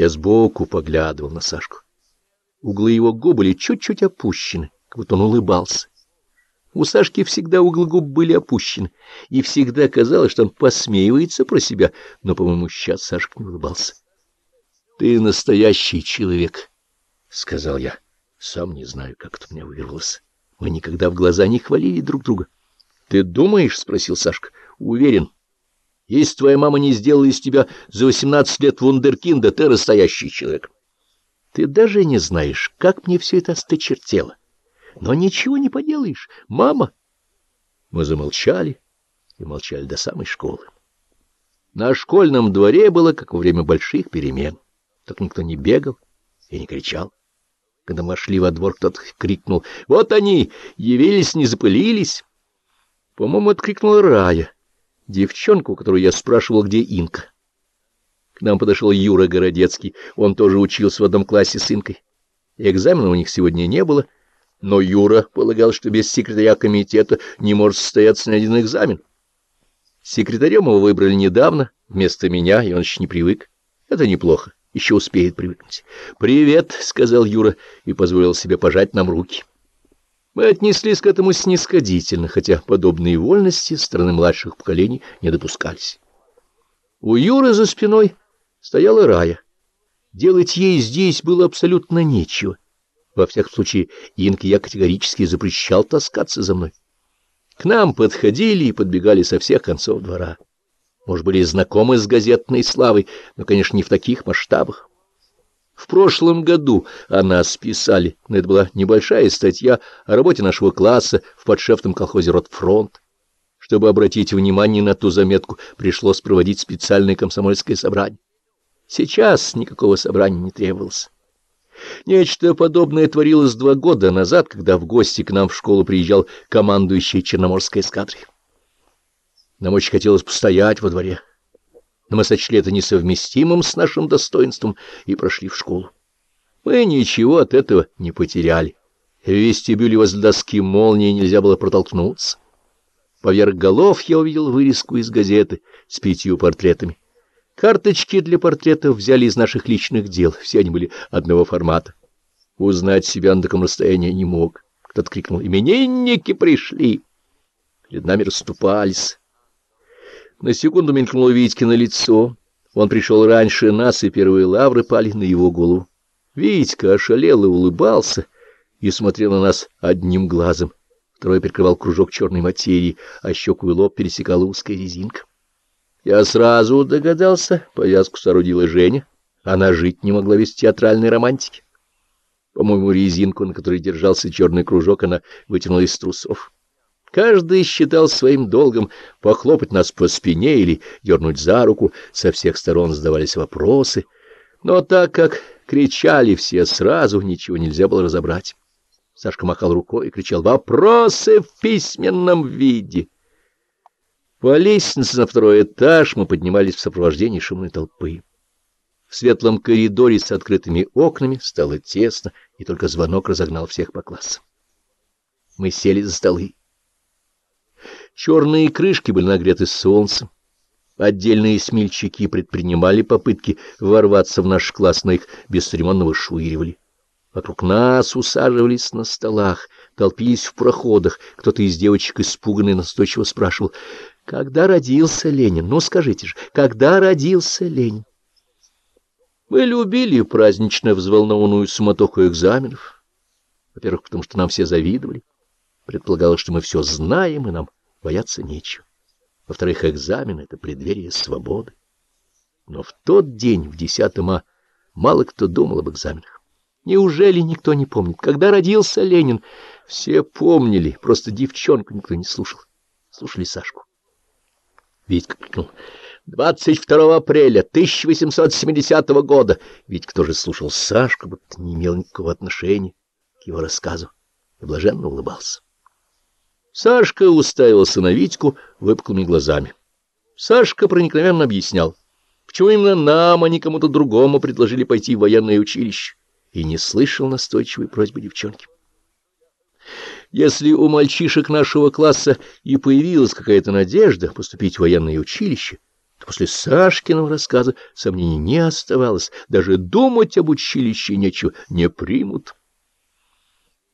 Я сбоку поглядывал на Сашку. Углы его губ были чуть-чуть опущены, как будто он улыбался. У Сашки всегда углы губ были опущены, и всегда казалось, что он посмеивается про себя, но, по-моему, сейчас Сашка не улыбался. — Ты настоящий человек, — сказал я. Сам не знаю, как это у меня вырвалось. Мы никогда в глаза не хвалили друг друга. — Ты думаешь? — спросил Сашка. — Уверен. Если твоя мама не сделала из тебя за восемнадцать лет вундеркинда, ты настоящий человек. Ты даже не знаешь, как мне все это осточертело. Но ничего не поделаешь, мама. Мы замолчали и молчали до самой школы. На школьном дворе было, как во время больших перемен. Так никто не бегал и не кричал. Когда мы шли во двор, кто-то крикнул «Вот они! Явились, не запылились!» По-моему, откликнула Рая, девчонку, которую я спрашивал, где Инка. К нам подошел Юра Городецкий, он тоже учился в одном классе с Инкой. Экзамена у них сегодня не было — но Юра полагал, что без секретаря комитета не может состояться ни один экзамен. Секретарем его выбрали недавно, вместо меня, и он еще не привык. Это неплохо, еще успеет привыкнуть. «Привет», — сказал Юра и позволил себе пожать нам руки. Мы отнеслись к этому снисходительно, хотя подобные вольности со стороны младших поколений не допускались. У Юры за спиной стояла Рая. Делать ей здесь было абсолютно нечего. Во всяком случае, Инке я категорически запрещал таскаться за мной. К нам подходили и подбегали со всех концов двора. Может, были знакомы с газетной славой, но, конечно, не в таких масштабах. В прошлом году о нас писали, но это была небольшая статья о работе нашего класса в подшефном колхозе «Ротфронт». Чтобы обратить внимание на ту заметку, пришлось проводить специальное комсомольское собрание. Сейчас никакого собрания не требовалось. Нечто подобное творилось два года назад, когда в гости к нам в школу приезжал командующий Черноморской эскадрой. Нам очень хотелось постоять во дворе, но мы сочли это несовместимым с нашим достоинством и прошли в школу. Мы ничего от этого не потеряли. В вестибюле возле доски молнии нельзя было протолкнуться. Поверх голов я увидел вырезку из газеты с пятью портретами. Карточки для портретов взяли из наших личных дел, все они были одного формата. Узнать себя на таком расстоянии не мог. Кто-то крикнул «Именинники пришли!» Перед нами расступались. На секунду мелькнуло Витькино лицо. Он пришел раньше нас, и первые лавры пали на его голову. Витька ошалел и улыбался, и смотрел на нас одним глазом. Второй прикрывал кружок черной материи, а щеку и лоб пересекала узкая резинка. Я сразу догадался, повязку соорудила Женя. Она жить не могла без театральной романтики. По-моему, резинку, на которой держался черный кружок, она вытянула из трусов. Каждый считал своим долгом похлопать нас по спине или дернуть за руку, со всех сторон задавались вопросы. Но так как кричали все сразу, ничего нельзя было разобрать. Сашка махал рукой и кричал «Вопросы в письменном виде!» По лестнице на второй этаж мы поднимались в сопровождении шумной толпы. В светлом коридоре с открытыми окнами стало тесно, и только звонок разогнал всех по классам. Мы сели за столы. Черные крышки были нагреты солнцем. Отдельные смельчаки предпринимали попытки ворваться в наш класс, но их бесцеремонно вышвыривали. Вокруг нас усаживались на столах, толпились в проходах. Кто-то из девочек испуганный настойчиво спрашивал, когда родился Ленин? Ну, скажите же, когда родился Ленин? Мы любили празднично взволнованную суматоху экзаменов. Во-первых, потому что нам все завидовали. Предполагалось, что мы все знаем, и нам бояться нечего. Во-вторых, экзамен — это преддверие свободы. Но в тот день, в 10 а, мало кто думал об экзаменах. Неужели никто не помнит, когда родился Ленин? Все помнили, просто девчонку никто не слушал. Слушали Сашку. Витька крикнул. «22 апреля 1870 года!» Витька тоже слушал Сашку, будто не имел никакого отношения к его рассказу, и блаженно улыбался. Сашка уставился на Витьку выпуклыми глазами. Сашка проникновенно объяснял, почему именно нам, а не кому-то другому предложили пойти в военное училище, и не слышал настойчивой просьбы девчонки. Если у мальчишек нашего класса и появилась какая-то надежда поступить в военное училище, то после Сашкиного рассказа сомнений не оставалось, даже думать об училище нечего, не примут.